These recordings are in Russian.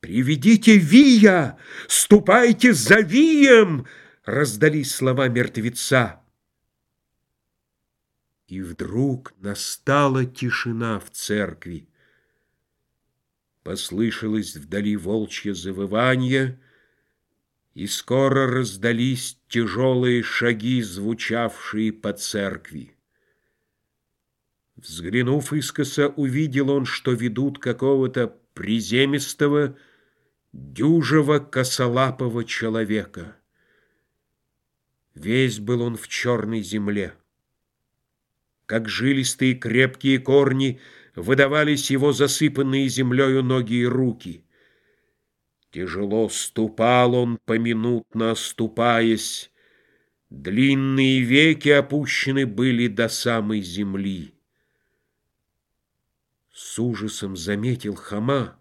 «Приведите Вия! Ступайте за Вием!» Раздались слова мертвеца. И вдруг настала тишина в церкви. Послышалось вдали волчье завывание, И скоро раздались тяжелые шаги, звучавшие по церкви. Взглянув искоса, увидел он, что ведут какого-то приземистого, дюжего косолапого человека. Весь был он в черной земле. Как жилистые крепкие корни выдавались его засыпанные землею ноги и руки. Тяжело ступал он, поминутно оступаясь, Длинные веки опущены были до самой земли. С ужасом заметил Хама,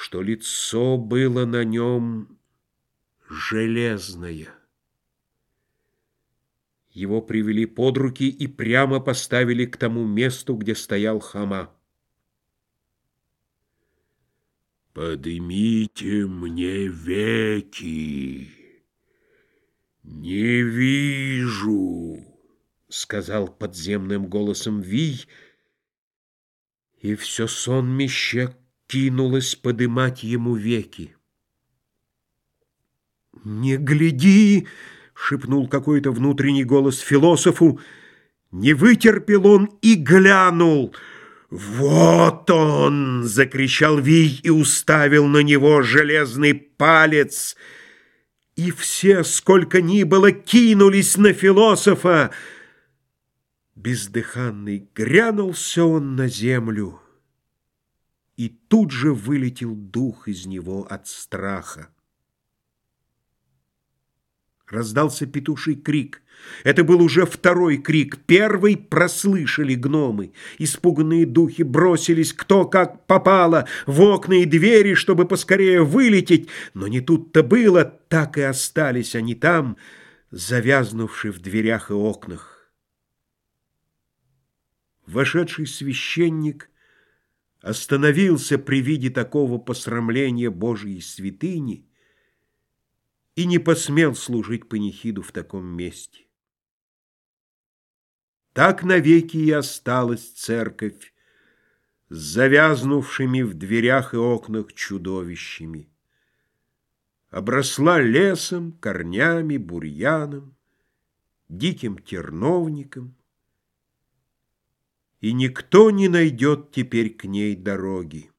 что лицо было на нем железное. Его привели под руки и прямо поставили к тому месту, где стоял Хама. «Подымите мне веки!» «Не вижу!» — сказал подземным голосом Вий, и все сонмище кинулось подымать ему веки. «Не гляди!» — шепнул какой-то внутренний голос философу. Не вытерпел он и глянул. «Вот он!» — закричал Вий и уставил на него железный палец. И все, сколько ни было, кинулись на философа. Бездыханный грянулся он на землю и тут же вылетел дух из него от страха. Раздался петуший крик. Это был уже второй крик. Первый прослышали гномы. Испуганные духи бросились кто как попало в окна и двери, чтобы поскорее вылететь. Но не тут-то было, так и остались они там, завязнувши в дверях и окнах. Вошедший священник остановился при виде такого посрамления Божьей святыни и не посмел служить панихиду в таком месте. Так навеки и осталась церковь с завязнувшими в дверях и окнах чудовищами. Обросла лесом, корнями, бурьяном, диким терновником, и никто не найдет теперь к ней дороги.